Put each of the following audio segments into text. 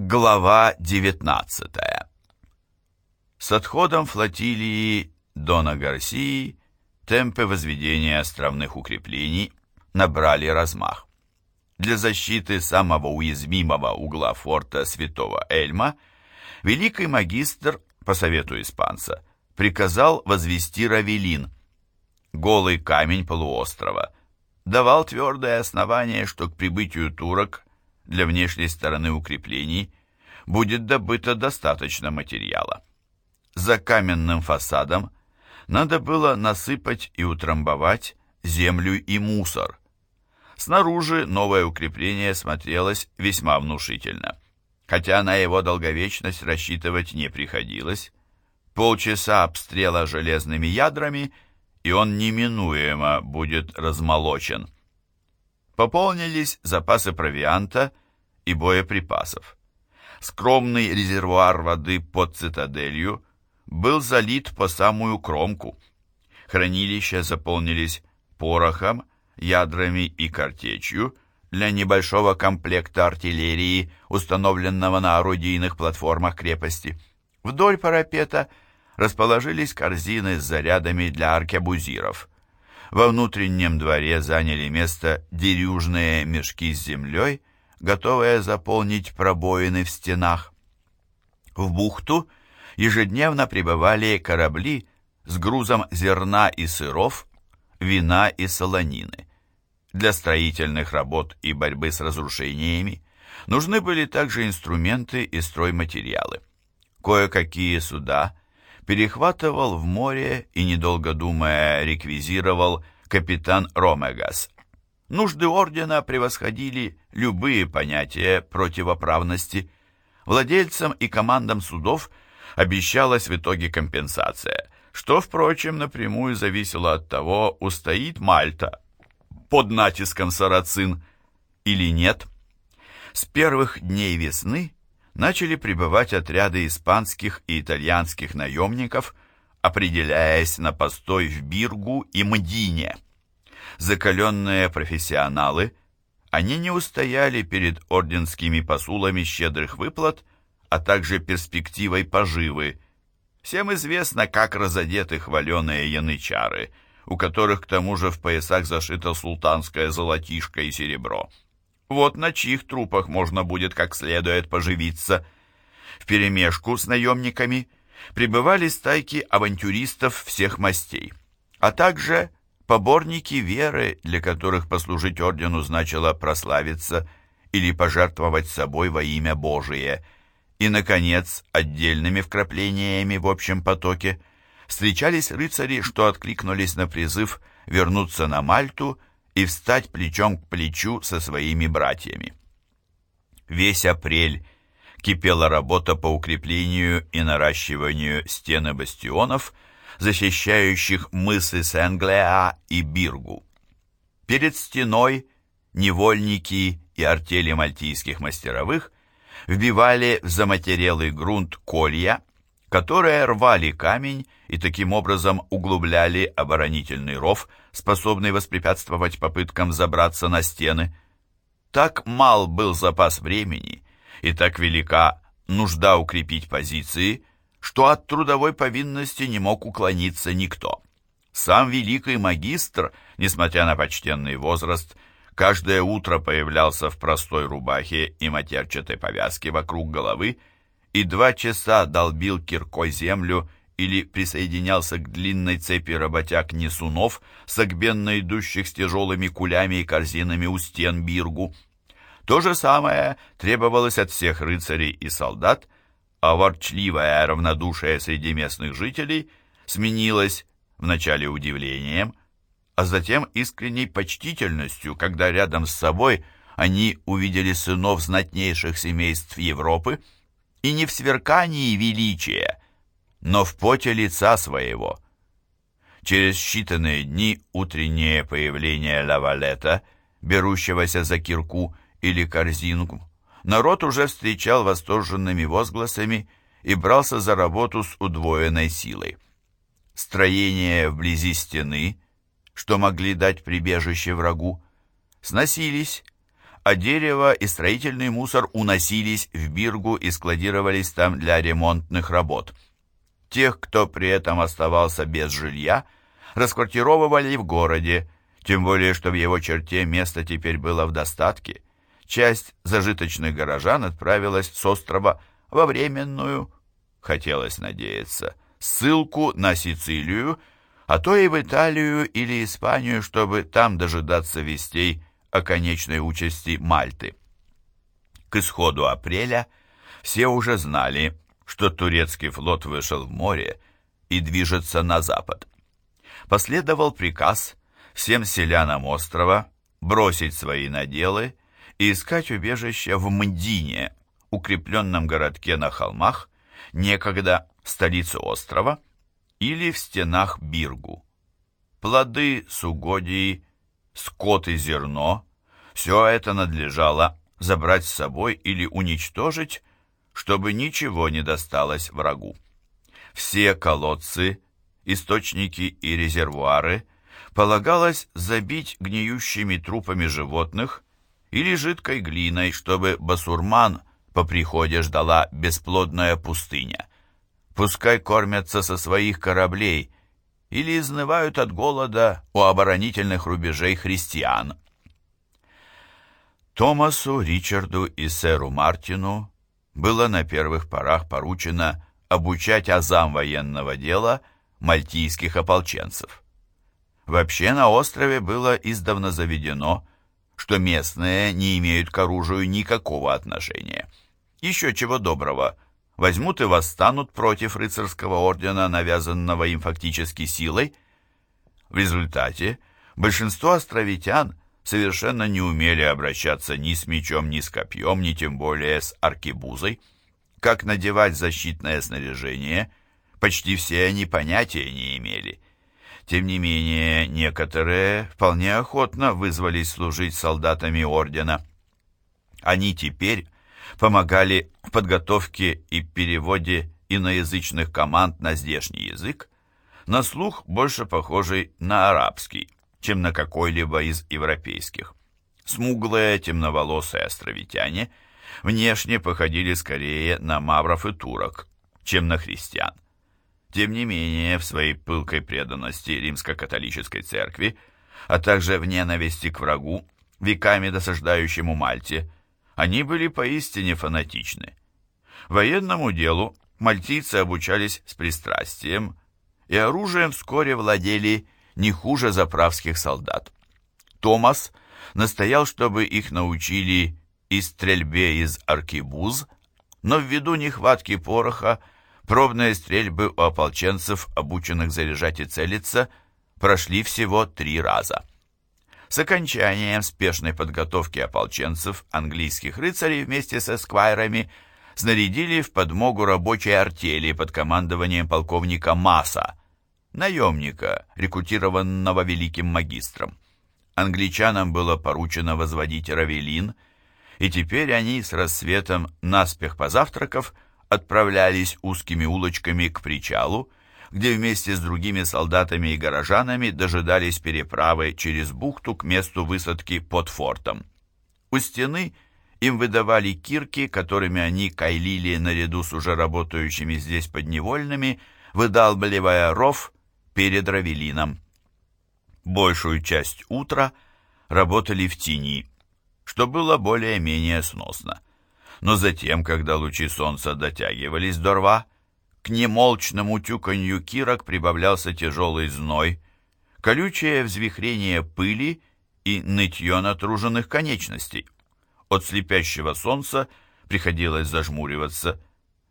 Глава 19 С отходом флотилии Дона Гарсии темпы возведения островных укреплений набрали размах. Для защиты самого уязвимого угла форта Святого Эльма великий магистр, по совету испанца, приказал возвести Равелин, голый камень полуострова, давал твердое основание, что к прибытию турок для внешней стороны укреплений будет добыто достаточно материала. За каменным фасадом надо было насыпать и утрамбовать землю и мусор. Снаружи новое укрепление смотрелось весьма внушительно, хотя на его долговечность рассчитывать не приходилось. Полчаса обстрела железными ядрами, и он неминуемо будет размолочен. Пополнились запасы провианта и боеприпасов. Скромный резервуар воды под цитаделью был залит по самую кромку. Хранилища заполнились порохом, ядрами и картечью для небольшого комплекта артиллерии, установленного на орудийных платформах крепости. Вдоль парапета расположились корзины с зарядами для аркебузиров. Во внутреннем дворе заняли место дерюжные мешки с землей, готовые заполнить пробоины в стенах. В бухту ежедневно прибывали корабли с грузом зерна и сыров, вина и солонины. Для строительных работ и борьбы с разрушениями нужны были также инструменты и стройматериалы. Кое-какие суда перехватывал в море и, недолго думая, реквизировал капитан Ромегас – Нужды ордена превосходили любые понятия противоправности. Владельцам и командам судов обещалась в итоге компенсация, что, впрочем, напрямую зависело от того, устоит Мальта под натиском сарацин или нет. С первых дней весны начали прибывать отряды испанских и итальянских наемников, определяясь на постой в Биргу и Мдине закаленные профессионалы, они не устояли перед орденскими посулами щедрых выплат, а также перспективой поживы. Всем известно, как разодеты хваленые янычары, у которых к тому же в поясах зашито султанское золотишко и серебро. Вот на чьих трупах можно будет как следует поживиться. Вперемешку с наемниками прибывали стайки авантюристов всех мастей, а также поборники веры, для которых послужить ордену значило прославиться или пожертвовать собой во имя Божие, и, наконец, отдельными вкраплениями в общем потоке встречались рыцари, что откликнулись на призыв вернуться на Мальту и встать плечом к плечу со своими братьями. Весь апрель кипела работа по укреплению и наращиванию стены бастионов – защищающих мысы Сен-Глеа и Биргу. Перед стеной невольники и артели мальтийских мастеровых вбивали в заматерелый грунт колья, которые рвали камень и таким образом углубляли оборонительный ров, способный воспрепятствовать попыткам забраться на стены. Так мал был запас времени, и так велика нужда укрепить позиции, что от трудовой повинности не мог уклониться никто. Сам великий магистр, несмотря на почтенный возраст, каждое утро появлялся в простой рубахе и матерчатой повязке вокруг головы и два часа долбил киркой землю или присоединялся к длинной цепи работяг-несунов, согбенно идущих с тяжелыми кулями и корзинами у стен Биргу. То же самое требовалось от всех рыцарей и солдат, а ворчливое равнодушие среди местных жителей сменилось вначале удивлением, а затем искренней почтительностью, когда рядом с собой они увидели сынов знатнейших семейств Европы, и не в сверкании величия, но в поте лица своего. Через считанные дни утреннее появление Лавалета, берущегося за кирку или корзинку, народ уже встречал восторженными возгласами и брался за работу с удвоенной силой. Строения вблизи стены, что могли дать прибежище врагу, сносились, а дерево и строительный мусор уносились в Биргу и складировались там для ремонтных работ. Тех, кто при этом оставался без жилья, расквартировывали в городе, тем более, что в его черте место теперь было в достатке. Часть зажиточных горожан отправилась с острова во временную, хотелось надеяться, ссылку на Сицилию, а то и в Италию или Испанию, чтобы там дожидаться вестей о конечной участи Мальты. К исходу апреля все уже знали, что турецкий флот вышел в море и движется на запад. Последовал приказ всем селянам острова бросить свои наделы и искать убежище в Мдине, укрепленном городке на холмах, некогда столице острова, или в стенах Биргу. Плоды с угодий, скот и зерно – все это надлежало забрать с собой или уничтожить, чтобы ничего не досталось врагу. Все колодцы, источники и резервуары полагалось забить гниющими трупами животных или жидкой глиной, чтобы басурман по приходе ждала бесплодная пустыня. Пускай кормятся со своих кораблей или изнывают от голода у оборонительных рубежей христиан. Томасу, Ричарду и сэру Мартину было на первых порах поручено обучать азам военного дела мальтийских ополченцев. Вообще на острове было издавна заведено, что местные не имеют к оружию никакого отношения. Еще чего доброго, возьмут и восстанут против рыцарского ордена, навязанного им фактически силой. В результате большинство островитян совершенно не умели обращаться ни с мечом, ни с копьем, ни тем более с аркебузой. Как надевать защитное снаряжение, почти все они понятия не имели – тем не менее, некоторые вполне охотно вызвались служить солдатами ордена. Они теперь помогали в подготовке и переводе иноязычных команд на здешний язык, на слух больше похожий на арабский, чем на какой-либо из европейских. Смуглые темноволосые островитяне внешне походили скорее на мавров и турок, чем на христиан. Тем не менее, в своей пылкой преданности римско-католической церкви, а также в ненависти к врагу, веками досаждающему Мальте, они были поистине фанатичны. Военному делу мальтийцы обучались с пристрастием, и оружием вскоре владели не хуже заправских солдат. Томас настоял, чтобы их научили и стрельбе из аркебуз, но ввиду нехватки пороха Пробные стрельбы у ополченцев, обученных заряжать и целиться, прошли всего три раза. С окончанием спешной подготовки ополченцев английских рыцарей вместе с эсквайрами снарядили в подмогу рабочей артели под командованием полковника Маса, наемника, рекрутированного великим магистром. Англичанам было поручено возводить равелин, и теперь они с рассветом, наспех позавтракав, отправлялись узкими улочками к причалу, где вместе с другими солдатами и горожанами дожидались переправы через бухту к месту высадки под фортом. У стены им выдавали кирки, которыми они кайлили наряду с уже работающими здесь подневольными, выдалбливая ров перед равелином. Большую часть утра работали в тени, что было более-менее сносно но затем, когда лучи солнца дотягивались до рва, к немолчному тюканью кирок прибавлялся тяжелый зной, колючее взвихрение пыли и нытье натруженных конечностей. От слепящего солнца приходилось зажмуриваться,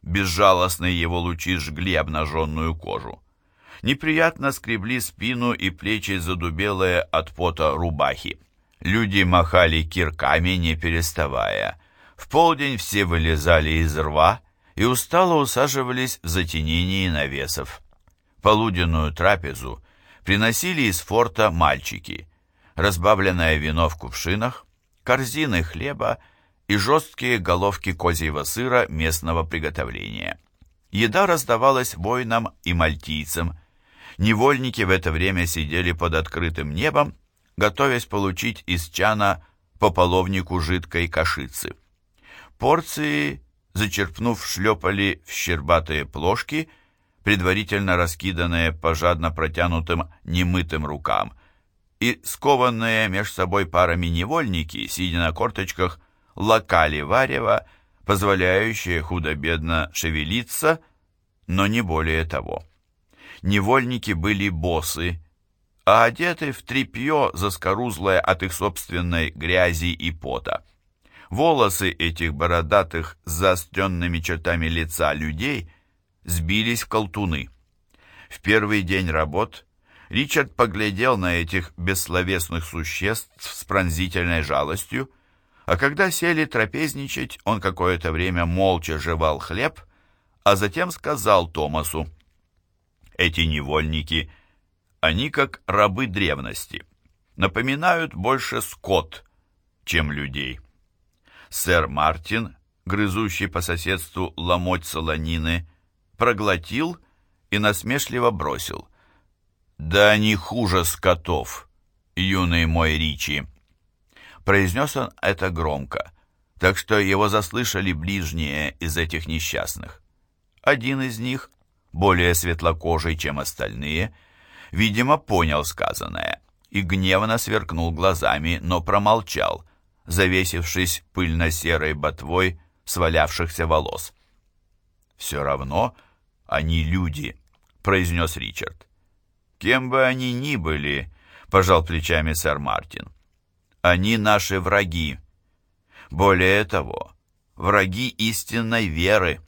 безжалостные его лучи жгли обнаженную кожу. Неприятно скребли спину и плечи задубелые от пота рубахи. Люди махали кирками, не переставая, в полдень все вылезали из рва и устало усаживались в затенении навесов. Полуденную трапезу приносили из форта мальчики, разбавленное вино в кувшинах, корзины хлеба и жесткие головки козьего сыра местного приготовления. Еда раздавалась воинам и мальтийцам. Невольники в это время сидели под открытым небом, готовясь получить из чана по половнику жидкой кашицы. Порции, зачерпнув, шлепали в щербатые плошки, предварительно раскиданные по жадно протянутым немытым рукам, и скованные меж собой парами невольники, сидя на корточках, локали варева, позволяющие худо-бедно шевелиться, но не более того. Невольники были босы, а одеты в тряпье, заскорузлое от их собственной грязи и пота. Волосы этих бородатых с заостренными чертами лица людей сбились в колтуны. В первый день работ Ричард поглядел на этих бессловесных существ с пронзительной жалостью, а когда сели трапезничать, он какое-то время молча жевал хлеб, а затем сказал Томасу, «Эти невольники, они как рабы древности, напоминают больше скот, чем людей». Сэр Мартин, грызущий по соседству ломоть солонины, проглотил и насмешливо бросил. «Да они хуже скотов, юный мой Ричи!» Произнес он это громко, так что его заслышали ближние из этих несчастных. Один из них, более светлокожий, чем остальные, видимо, понял сказанное и гневно сверкнул глазами, но промолчал, завесившись пыльно-серой ботвой свалявшихся волос. «Все равно они люди», — произнес Ричард. «Кем бы они ни были», — пожал плечами сэр Мартин. «Они наши враги. Более того, враги истинной веры.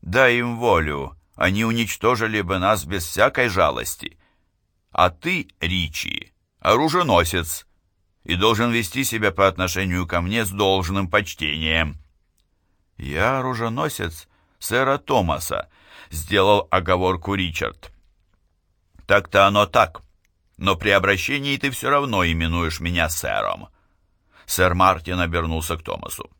Дай им волю, они уничтожили бы нас без всякой жалости. А ты, Ричи, оруженосец, и должен вести себя по отношению ко мне с должным почтением». «Я оруженосец сэра Томаса», — сделал оговорку Ричард. «Так-то оно так, но при обращении ты все равно именуешь меня сэром». Сэр Мартин обернулся к Томасу.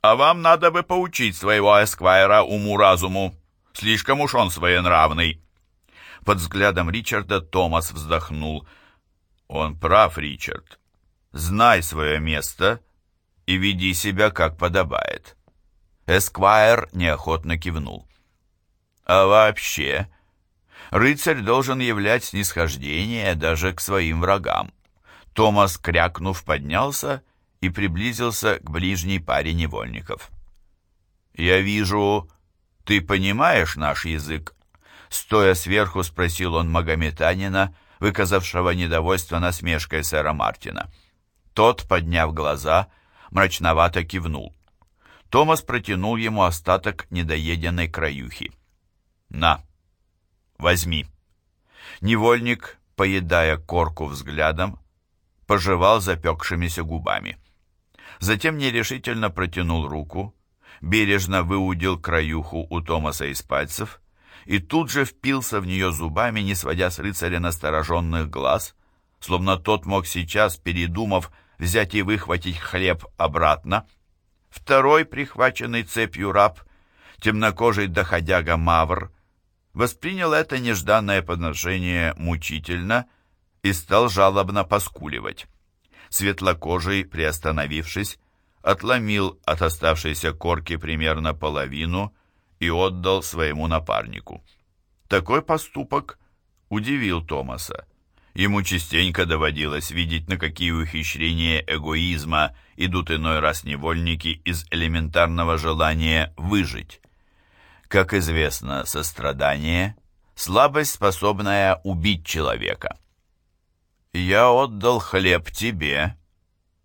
«А вам надо бы поучить своего эсквайра уму-разуму. Слишком уж он своенравный». Под взглядом Ричарда Томас вздохнул. «Он прав, Ричард знай свое место и веди себя, как подобает». Эсквайр неохотно кивнул. «А вообще, рыцарь должен являть снисхождение даже к своим врагам». Томас, крякнув, поднялся и приблизился к ближней паре невольников. «Я вижу, ты понимаешь наш язык?» Стоя сверху, спросил он магометанина, выказавшего недовольство насмешкой сэра Мартина. Тот, подняв глаза, мрачновато кивнул. Томас протянул ему остаток недоеденной краюхи. «На, возьми». Невольник, поедая корку взглядом, пожевал запекшимися губами. Затем нерешительно протянул руку, бережно выудил краюху у Томаса из пальцев и тут же впился в нее зубами, не сводя с рыцаря настороженных глаз, словно тот мог сейчас, передумав, взять и выхватить хлеб обратно. Второй, прихваченный цепью раб, темнокожий доходяга Мавр, воспринял это нежданное подношение мучительно и стал жалобно поскуливать. Светлокожий, приостановившись, отломил от оставшейся корки примерно половину и отдал своему напарнику. Такой поступок удивил Томаса. Ему частенько доводилось видеть, на какие ухищрения эгоизма идут иной раз невольники из элементарного желания выжить. Как известно, сострадание – слабость, способная убить человека. «Я отдал хлеб тебе,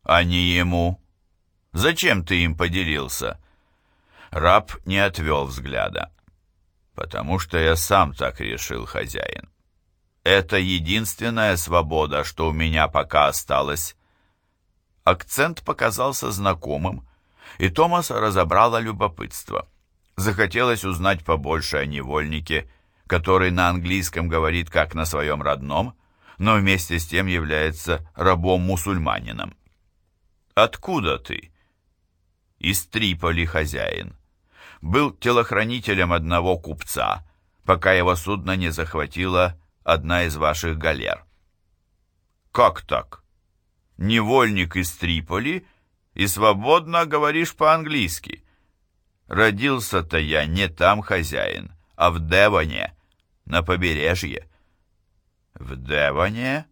а не ему. Зачем ты им поделился?» Раб не отвел взгляда. «Потому что я сам так решил, хозяин. Это единственная свобода, что у меня пока осталась. Акцент показался знакомым, и Томаса разобрало любопытство. Захотелось узнать побольше о невольнике, который на английском говорит как на своем родном, но вместе с тем является рабом-мусульманином. «Откуда ты?» «Из Триполи, хозяин. Был телохранителем одного купца, пока его судно не захватило одна из ваших галер. Как так? невольник из Триполи и свободно говоришь по-английски. Родился-то я не там, хозяин, а в Девоне, на побережье. В Девоне?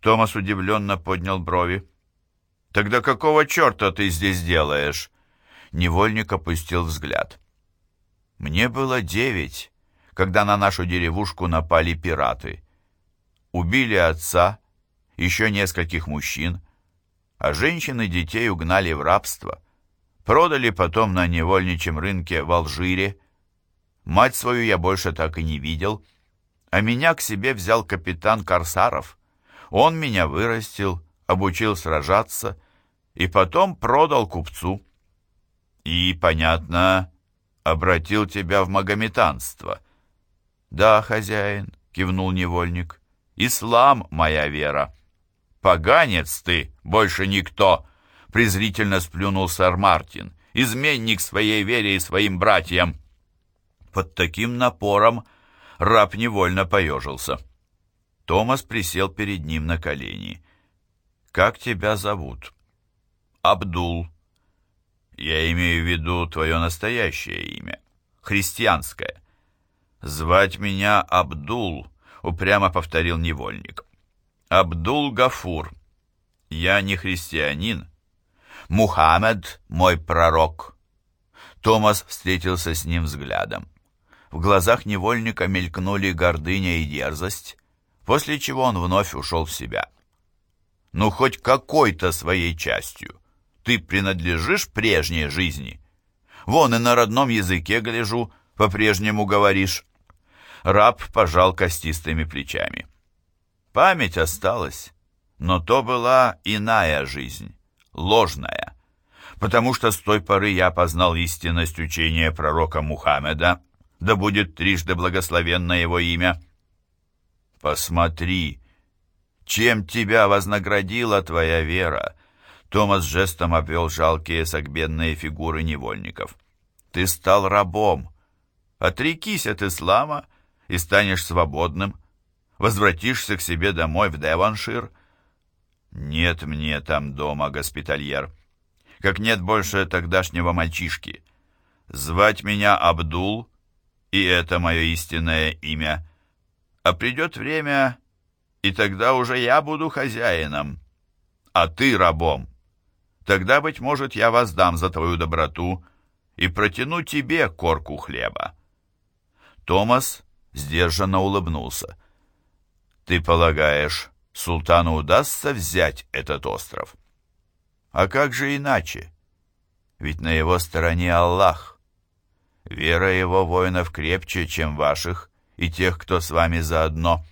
Томас удивленно поднял брови. «Тогда какого черта ты здесь делаешь?» Невольник опустил взгляд. «Мне было девять, когда на нашу деревушку напали пираты. Убили отца, еще нескольких мужчин, а женщин и детей угнали в рабство. Продали потом на невольничьем рынке в Алжире. Мать свою я больше так и не видел, а меня к себе взял капитан Корсаров. Он меня вырастил, обучил сражаться и потом продал купцу. И, понятно, обратил тебя в магометанство. Да, хозяин, кивнул невольник, ислам моя вера. Поганец ты, больше никто, презрительно сплюнул сэр Мартин, изменник своей вере и своим братьям. Под таким напором раб невольно поежился. Томас присел перед ним на колени. «Как тебя зовут?» «Абдул». «Я имею в виду твое настоящее имя, христианское». «Звать меня Абдул», — упрямо повторил невольник. «Абдул Гафур. Я не христианин. Мухаммед — мой пророк». Томас встретился с ним взглядом. В глазах невольника мелькнули гордыня и дерзость, после чего он вновь ушел в себя. «Ну, хоть какой-то своей частью. Ты принадлежишь прежней жизни. Вон и на родном языке, гляжу, по-прежнему говоришь». Раб пожал костистыми плечами. «Память осталась, но то была иная жизнь, ложная, потому что с той поры я познал истинность учения пророка Мухаммеда, да будет трижды благословенно его имя» «Посмотри, чем тебя вознаградила твоя вера!» Томас жестом обвел жалкие согбенные фигуры невольников. «Ты стал рабом. Отрекись от ислама и станешь свободным. Возвратишься к себе домой в Деваншир». «Нет мне там дома, госпитальер. Как нет больше тогдашнего мальчишки. Звать меня Абдул, и это мое истинное имя». А придет время, и тогда уже я буду хозяином, а ты рабом. Тогда, быть может, я воздам за твою доброту и протяну тебе корку хлеба. Томас сдержанно улыбнулся. Ты полагаешь, султану удастся взять этот остров? А как же иначе? Ведь на его стороне Аллах. Вера его воинов крепче, чем ваших, и тех, кто с вами заодно.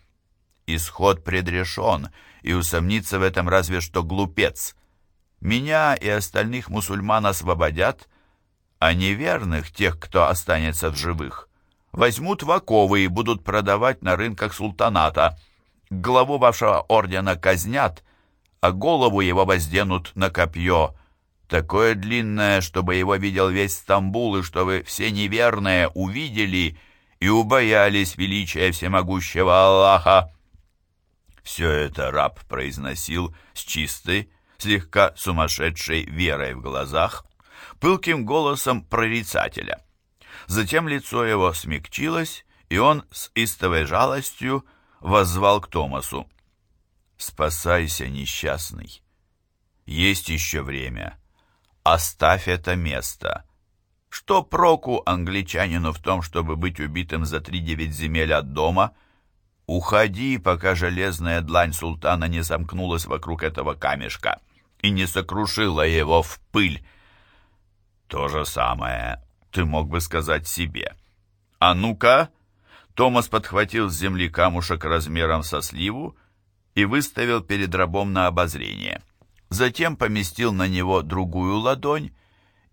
Исход предрешен, и усомниться в этом разве что глупец. Меня и остальных мусульман освободят, а неверных, тех, кто останется в живых, возьмут в оковы и будут продавать на рынках султаната. Главу вашего ордена казнят, а голову его возденут на копье, такое длинное, чтобы его видел весь Стамбул, и чтобы все неверные увидели и убоялись величия всемогущего Аллаха. Все это раб произносил с чистой, слегка сумасшедшей верой в глазах, пылким голосом прорицателя. Затем лицо его смягчилось, и он с истовой жалостью воззвал к Томасу. «Спасайся, несчастный! Есть еще время. Оставь это место. Что проку англичанину в том, чтобы быть убитым за три девять земель от дома? Уходи, пока железная длань султана не замкнулась вокруг этого камешка и не сокрушила его в пыль. То же самое ты мог бы сказать себе. А ну-ка! Томас подхватил с земли камушек размером со сливу и выставил перед рабом на обозрение. Затем поместил на него другую ладонь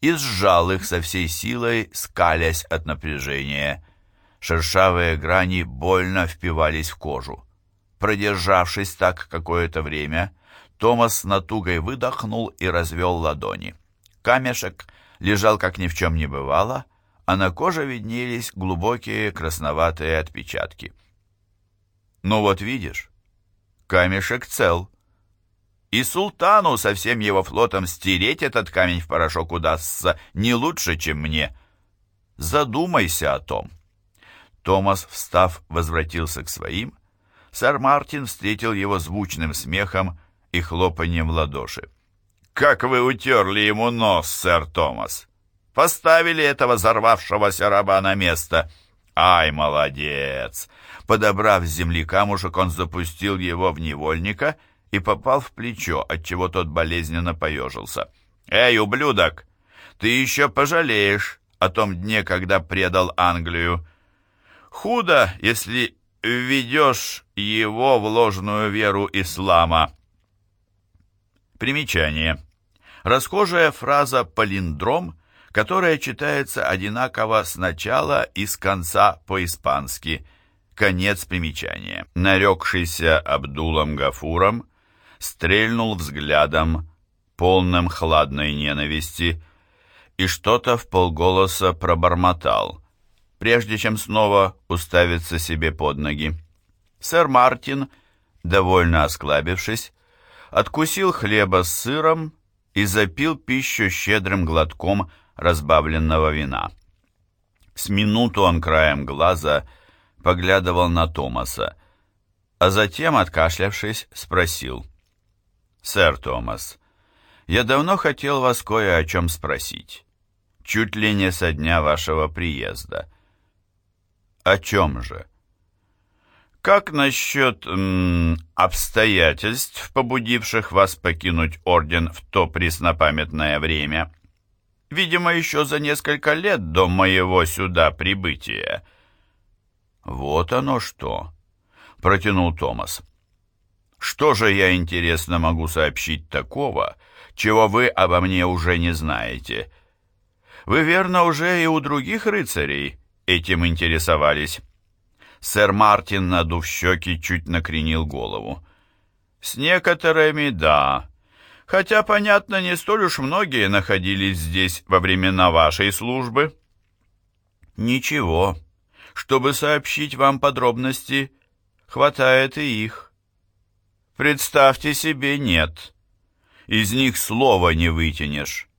и сжал их со всей силой, скалясь от напряжения. Шершавые грани больно впивались в кожу. Продержавшись так какое-то время, Томас с натугой выдохнул и развел ладони. Камешек лежал, как ни в чем не бывало, а на коже виднелись глубокие красноватые отпечатки. «Ну вот видишь, камешек цел. И султану со всем его флотом стереть этот камень в порошок удастся не лучше, чем мне. Задумайся о том. Томас, встав, возвратился к своим. Сэр Мартин встретил его звучным смехом и хлопанием в ладоши. «Как вы утерли ему нос, сэр Томас! Поставили этого взорвавшегося раба на место!» «Ай, молодец!» Подобрав с земли камушек, он запустил его в невольника и попал в плечо, отчего тот болезненно поежился. «Эй, ублюдок! Ты еще пожалеешь о том дне, когда предал Англию. Худо, если введешь его в ложную веру ислама». Примечание. Расхожая фраза «палиндром» которая читается одинаково сначала и с конца по-испански. Конец примечания. Нарекшийся Абдулом Гафуром стрельнул взглядом, полным хладной ненависти, и что-то в полголоса пробормотал, прежде чем снова уставиться себе под ноги. Сэр Мартин, довольно осклабившись, откусил хлеба с сыром и запил пищу щедрым глотком разбавленного вина. С минуту он краем глаза поглядывал на Томаса, а затем, откашлявшись, спросил. «Сэр Томас, я давно хотел вас кое о чем спросить. Чуть ли не со дня вашего приезда». «О чем же?» «Как насчет м, обстоятельств, побудивших вас покинуть орден в то преснопамятное время?» видимо, еще за несколько лет до моего сюда прибытия». «Вот оно что!» — протянул Томас. «Что же я, интересно, могу сообщить такого, чего вы обо мне уже не знаете? Вы, верно, уже и у других рыцарей этим интересовались?» Сэр Мартин, надув щеки, чуть накренил голову. «С некоторыми, да, хотя, понятно, не столь уж многие находились здесь во времена вашей службы. Ничего, чтобы сообщить вам подробности, хватает и их. Представьте себе, нет. Из них слова не вытянешь.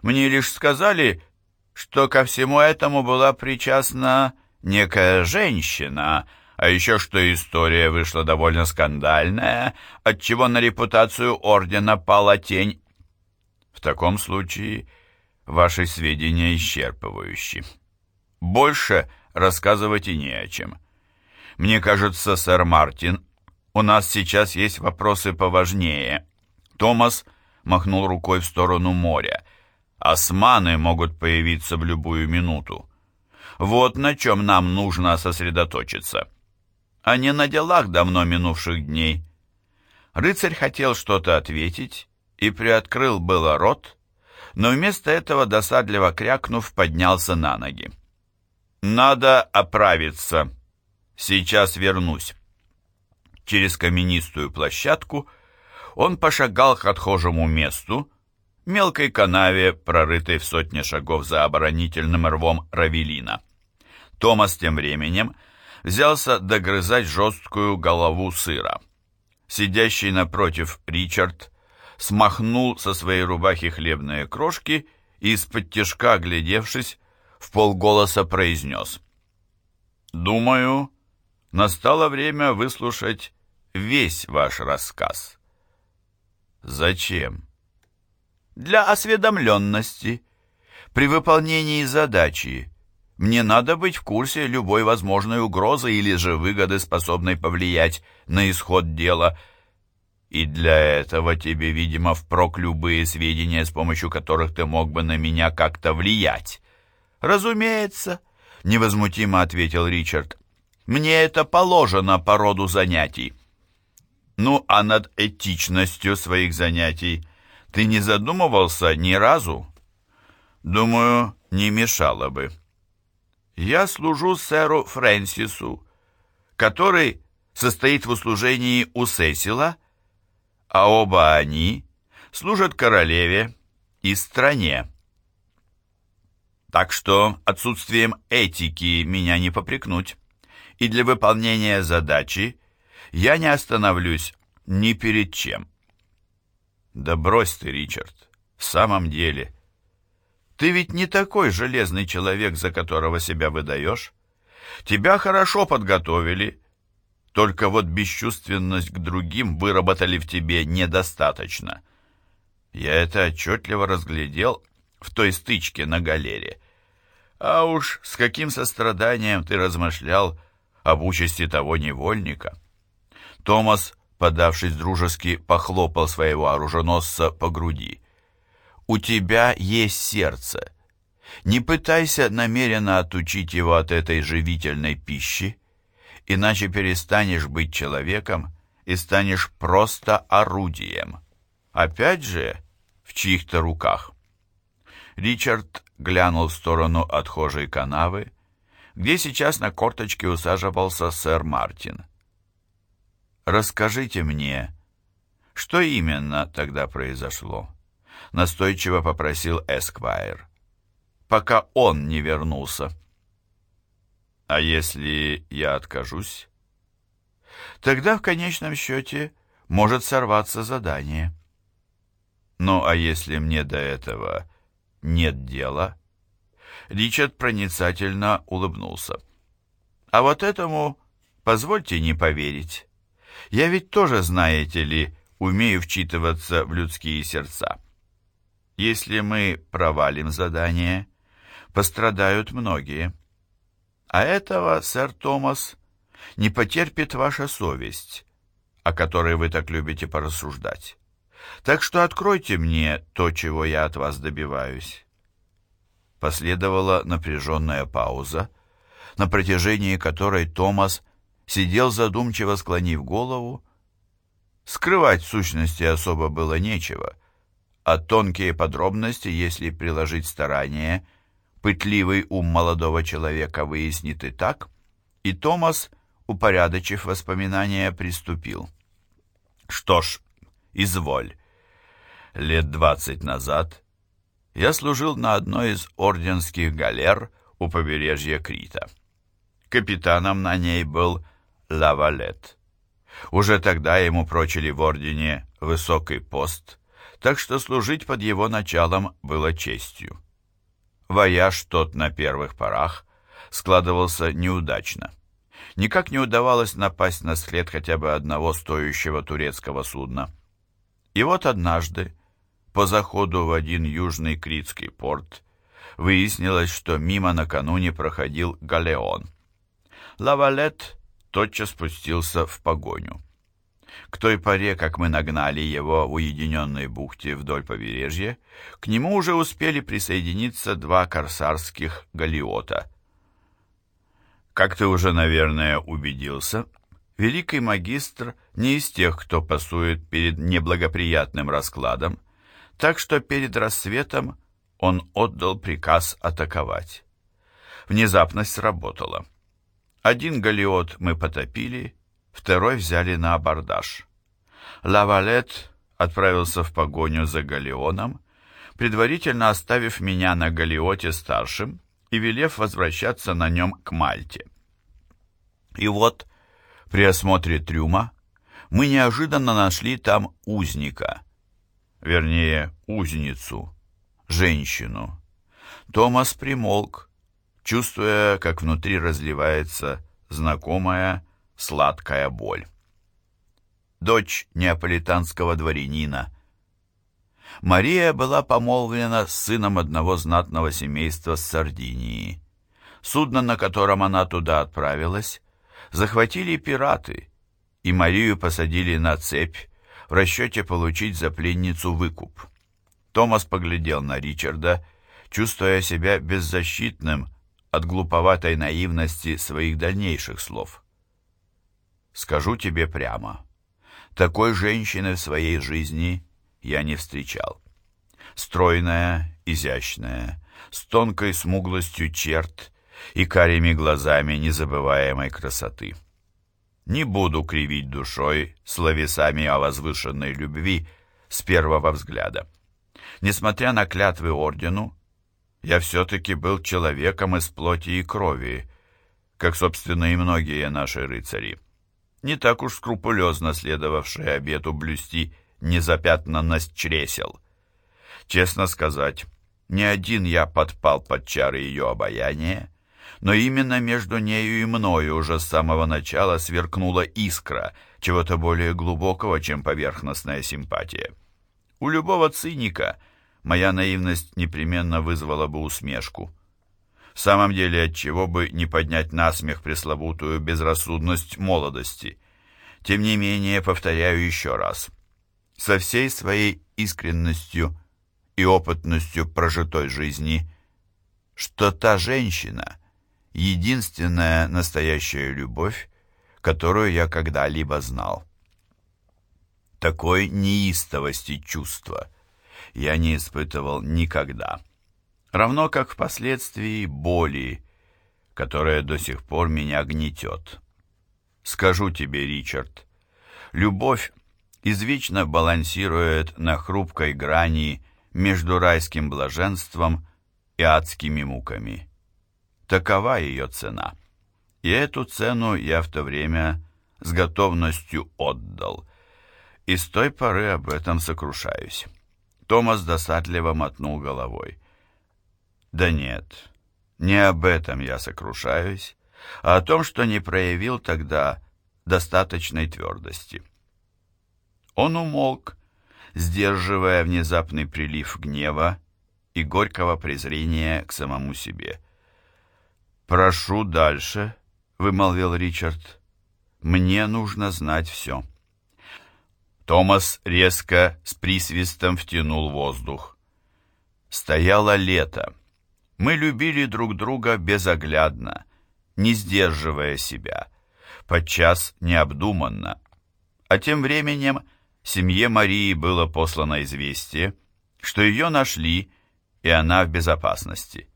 Мне лишь сказали, что ко всему этому была причастна некая женщина, а еще что история вышла довольно скандальная, отчего на репутацию ордена пала тень. В таком случае ваши сведения исчерпывающи. Больше рассказывать и не о чем. Мне кажется, сэр Мартин, у нас сейчас есть вопросы поважнее. Томас махнул рукой в сторону моря. Османы могут появиться в любую минуту. Вот на чем нам нужно сосредоточиться а не на делах давно минувших дней. Рыцарь хотел что-то ответить и приоткрыл было рот, но вместо этого, досадливо крякнув, поднялся на ноги. «Надо оправиться. Сейчас вернусь». Через каменистую площадку он пошагал к отхожему месту, мелкой канаве, прорытой в сотне шагов за оборонительным рвом Равелина. Томас тем временем взялся догрызать жесткую голову сыра. Сидящий напротив Ричард смахнул со своей рубахи хлебные крошки и, из-под тяжка оглядевшись, в полголоса произнес. «Думаю, настало время выслушать весь ваш рассказ». «Зачем?» «Для осведомленности. При выполнении задачи мне надо быть в курсе любой возможной угрозы или же выгоды, способной повлиять на исход дела. И для этого тебе, видимо, впрок любые сведения, с помощью которых ты мог бы на меня как-то влиять. Разумеется, невозмутимо ответил Ричард. Мне это положено по роду занятий. Ну, а над этичностью своих занятий ты не задумывался ни разу? Думаю, не мешало бы. Я служу сэру Фрэнсису, который состоит в услужении у Сесила, а оба они служат королеве и стране. Так что отсутствием этики меня не попрекнуть, и для выполнения задачи я не остановлюсь ни перед чем. Да брось ты, Ричард, в самом деле. Ты ведь не такой железный человек, за которого себя выдаешь. Тебя хорошо подготовили, только вот бесчувственность к другим выработали в тебе недостаточно. Я это отчетливо разглядел в той стычке на галере. А уж с каким состраданием ты размышлял об участи того невольника. Томас, подавшись дружески, похлопал своего оруженосца по груди. «У тебя есть сердце. Не пытайся намеренно отучить его от этой живительной пищи, иначе перестанешь быть человеком и станешь просто орудием. Опять же, в чьих-то руках». Ричард глянул в сторону отхожей канавы, где сейчас на корточке усаживался сэр Мартин. «Расскажите мне, что именно тогда произошло?» — настойчиво попросил Эсквайр, пока он не вернулся. «А если я откажусь?» «Тогда в конечном счете может сорваться задание». «Ну, а если мне до этого нет дела?» Ричард проницательно улыбнулся. «А вот этому позвольте не поверить. Я ведь тоже, знаете ли, умею вчитываться в людские сердца. Если мы провалим задание, пострадают многие. А этого, сэр Томас, не потерпит ваша совесть, о которой вы так любите порассуждать. Так что откройте мне то, чего я от вас добиваюсь». Последовала напряженная пауза, на протяжении которой Томас сидел задумчиво склонив голову. Скрывать в сущности особо было нечего, а тонкие подробности, если приложить старание, пытливый ум молодого человека выяснит и так, и Томас, упорядочив воспоминания, приступил. Что ж, изволь. Лет двадцать назад я служил на одной из орденских галер у побережья Крита. Капитаном на ней был Лавалет. Уже тогда ему прочили в ордене высокий пост, так что служить под его началом было честью. Вояж тот на первых порах складывался неудачно. Никак не удавалось напасть на след хотя бы одного стоящего турецкого судна. И вот однажды, по заходу в один южный критский порт выяснилось, что мимо накануне проходил галеон. Лавалет тотчас спустился в погоню. К той поре, как мы нагнали его в уединенной бухте вдоль побережья, к нему уже успели присоединиться два корсарских галиота. Как ты уже, наверное, убедился, великий магистр не из тех, кто пасует перед неблагоприятным раскладом, так что перед рассветом он отдал приказ атаковать. Внезапность сработала. Один галиот мы потопили, второй взяли на абордаж. Лавалет отправился в погоню за галеоном, предварительно оставив меня на галиоте старшим и велев возвращаться на нем к Мальте. И вот, при осмотре трюма, мы неожиданно нашли там узника, вернее, узницу, женщину. Томас примолк, чувствуя, как внутри разливается знакомая сладкая боль. Дочь неаполитанского дворянина. Мария была помолвлена с сыном одного знатного семейства с Сардинии. Судно, на котором она туда отправилась, захватили пираты, и Марию посадили на цепь, в расчете получить за пленницу выкуп. Томас поглядел на Ричарда, чувствуя себя беззащитным от глуповатой наивности своих дальнейших слов. «Скажу тебе прямо, такой женщины в своей жизни я не встречал. Стройная, изящная, с тонкой смуглостью черт и карими глазами незабываемой красоты. Не буду кривить душой словесами о возвышенной любви с первого взгляда. Несмотря на клятвы ордену, я все-таки был человеком из плоти и крови, как, собственно, и многие наши рыцари, не так уж скрупулезно следовавшие обету блюсти незапятнанность чресел. Честно сказать, не один я подпал под чары ее обаяния, но именно между нею и мною уже с самого начала сверкнула искра чего-то более глубокого, чем поверхностная симпатия. У любого циника моя наивность непременно вызвала бы усмешку. В самом деле, от чего бы не поднять насмех пресловутую безрассудность молодости. Тем не менее, повторяю еще раз, со всей своей искренностью и опытностью прожитой жизни, что та женщина — единственная настоящая любовь, которую я когда-либо знал. Такой неистовости чувства я не испытывал никогда, равно как впоследствии боли, которая до сих пор меня гнетет. Скажу тебе, Ричард, любовь извечно балансирует на хрупкой грани между райским блаженством и адскими муками. Такова ее цена. И эту цену я в то время с готовностью отдал. И с той поры об этом сокрушаюсь. Томас досадливо мотнул головой. Да нет, не об этом я сокрушаюсь, а о том, что не проявил тогда достаточной твердости. Он умолк, сдерживая внезапный прилив гнева и горького презрения к самому себе. «Прошу дальше», — вымолвил Ричард. «Мне нужно знать все». Томас резко с присвистом втянул воздух. Стояло лето. Мы любили друг друга безоглядно, не сдерживая себя, подчас необдуманно. А тем временем семье Марии было послано известие, что ее нашли, и она в безопасности.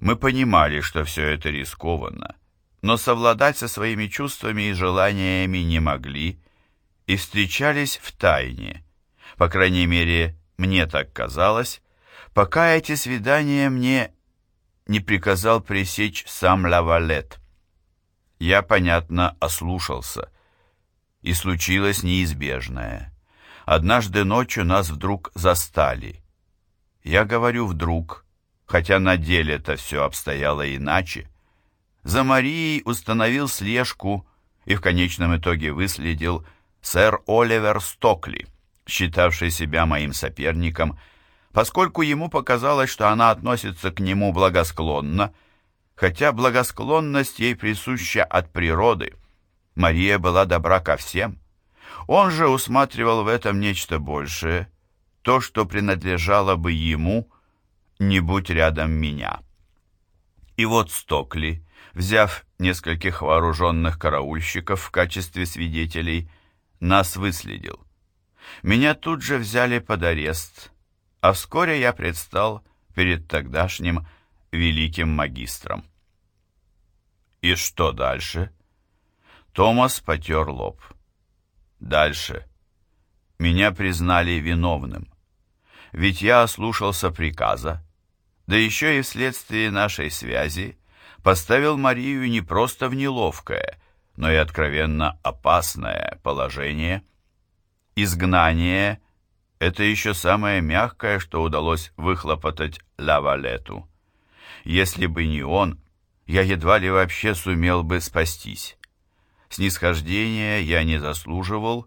Мы понимали, что все это рискованно, но совладать со своими чувствами и желаниями не могли, и встречались в тайне. По крайней мере, мне так казалось, пока эти свидания мне не приказал пресечь сам Лавалет. Я, понятно, ослушался и случилось неизбежное. Однажды ночью нас вдруг застали. Я говорю «вдруг», хотя на деле это все обстояло иначе. За Марией установил слежку и в конечном итоге выследил сэр Оливер Стокли, считавший себя моим соперником, поскольку ему показалось, что она относится к нему благосклонно, хотя благосклонность ей присуща от природы — Мария была добра ко всем. Он же усматривал в этом нечто большее, то, что принадлежало бы ему, не будь рядом меня. И вот Стокли, взяв нескольких вооруженных караульщиков в качестве свидетелей, нас выследил. Меня тут же взяли под арест, а вскоре я предстал перед тогдашним великим магистром. И что дальше? Томас потер лоб. Дальше. Меня признали виновным. Ведь я ослушался приказа, да еще и вследствие нашей связи поставил Марию не просто в неловкое, но и откровенно опасное положение. Изгнание — это еще самое мягкое, что удалось выхлопотать Лавалету. Если бы не он, я едва ли вообще сумел бы спастись. Снисхождения я не заслуживал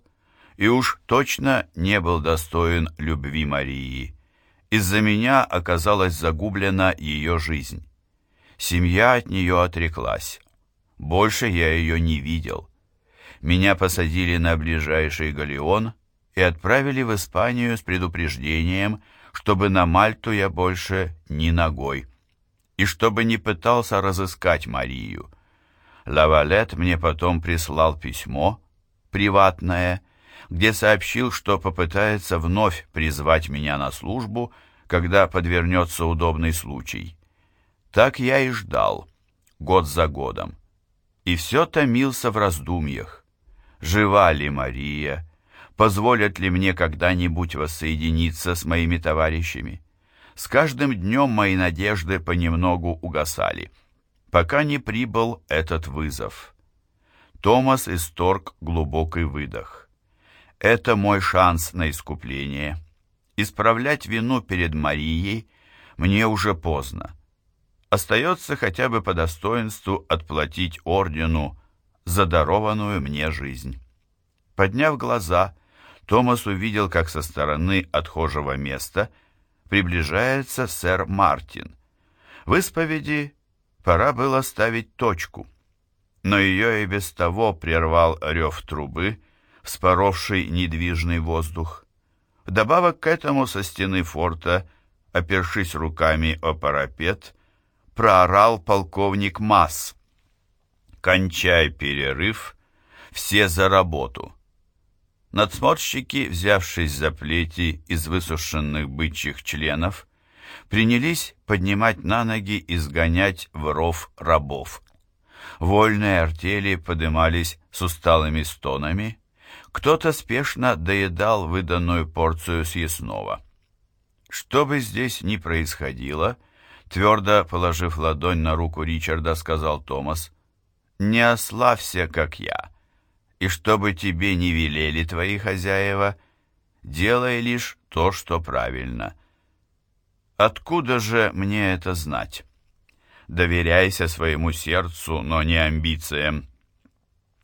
и уж точно не был достоин любви Марии. Из-за меня оказалась загублена ее жизнь. Семья от нее отреклась. Больше я ее не видел. Меня посадили на ближайший галеон и отправили в Испанию с предупреждением, чтобы на Мальту я больше ни ногой, и чтобы не пытался разыскать Марию. Лавалет мне потом прислал письмо, приватное, где сообщил, что попытается вновь призвать меня на службу, когда подвернется удобный случай. Так я и ждал, год за годом. И все томился в раздумьях. Жива ли Мария? Позволят ли мне когда-нибудь воссоединиться с моими товарищами? С каждым днем мои надежды понемногу угасали пока не прибыл этот вызов. Томас исторг глубокий выдох. Это мой шанс на искупление. Исправлять вину перед Марией мне уже поздно. Остается хотя бы по достоинству отплатить ордену за дарованную мне жизнь. Подняв глаза, Томас увидел, как со стороны отхожего места приближается сэр Мартин. В исповеди пора было ставить точку, но ее и без того прервал рев трубы, вспоровший недвижный воздух. Вдобавок к этому со стены форта, опершись руками о парапет, проорал полковник Масс. «Кончай перерыв, все за работу!» Надсмотрщики, взявшись за плети из высушенных бычьих членов, принялись поднимать на ноги и сгонять в ров рабов. Вольные артели подымались с усталыми стонами, кто-то спешно доедал выданную порцию съестного. Что бы здесь ни происходило, твердо положив ладонь на руку Ричарда, сказал Томас, «Не ославься, как я» и чтобы тебе не велели твои хозяева, делай лишь то, что правильно. Откуда же мне это знать? Доверяйся своему сердцу, но не амбициям.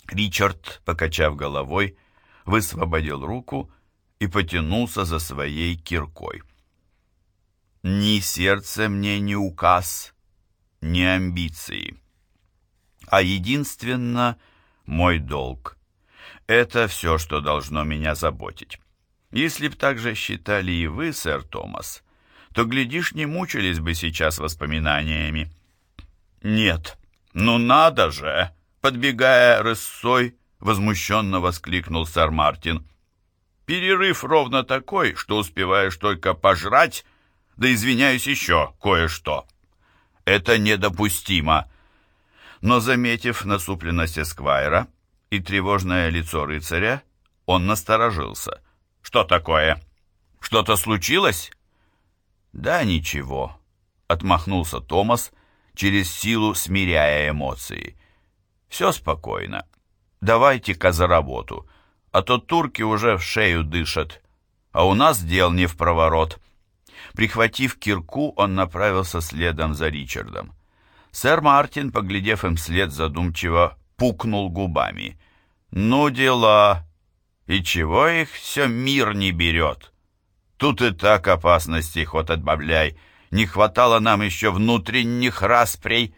Ричард, покачав головой, высвободил руку и потянулся за своей киркой. Ни сердце мне не указ, ни амбиции, а единственно мой долг. Это все, что должно меня заботить. Если б так же считали и вы, сэр Томас, то, глядишь, не мучились бы сейчас воспоминаниями. Нет, ну надо же! Подбегая рысой, возмущенно воскликнул сэр Мартин. Перерыв ровно такой, что успеваешь только пожрать, да извиняюсь еще кое-что. Это недопустимо. Но, заметив насупленность Эсквайра, и тревожное лицо рыцаря, он насторожился. «Что такое? Что-то случилось?» «Да ничего», — отмахнулся Томас, через силу смиряя эмоции. «Все спокойно. Давайте-ка за работу, а то турки уже в шею дышат, а у нас дел не в проворот». Прихватив кирку, он направился следом за Ричардом. Сэр Мартин, поглядев им вслед задумчиво, пукнул губами. «Ну дела! И чего их все мир не берет? Тут и так опасностей ход отбавляй. Не хватало нам еще внутренних распрей».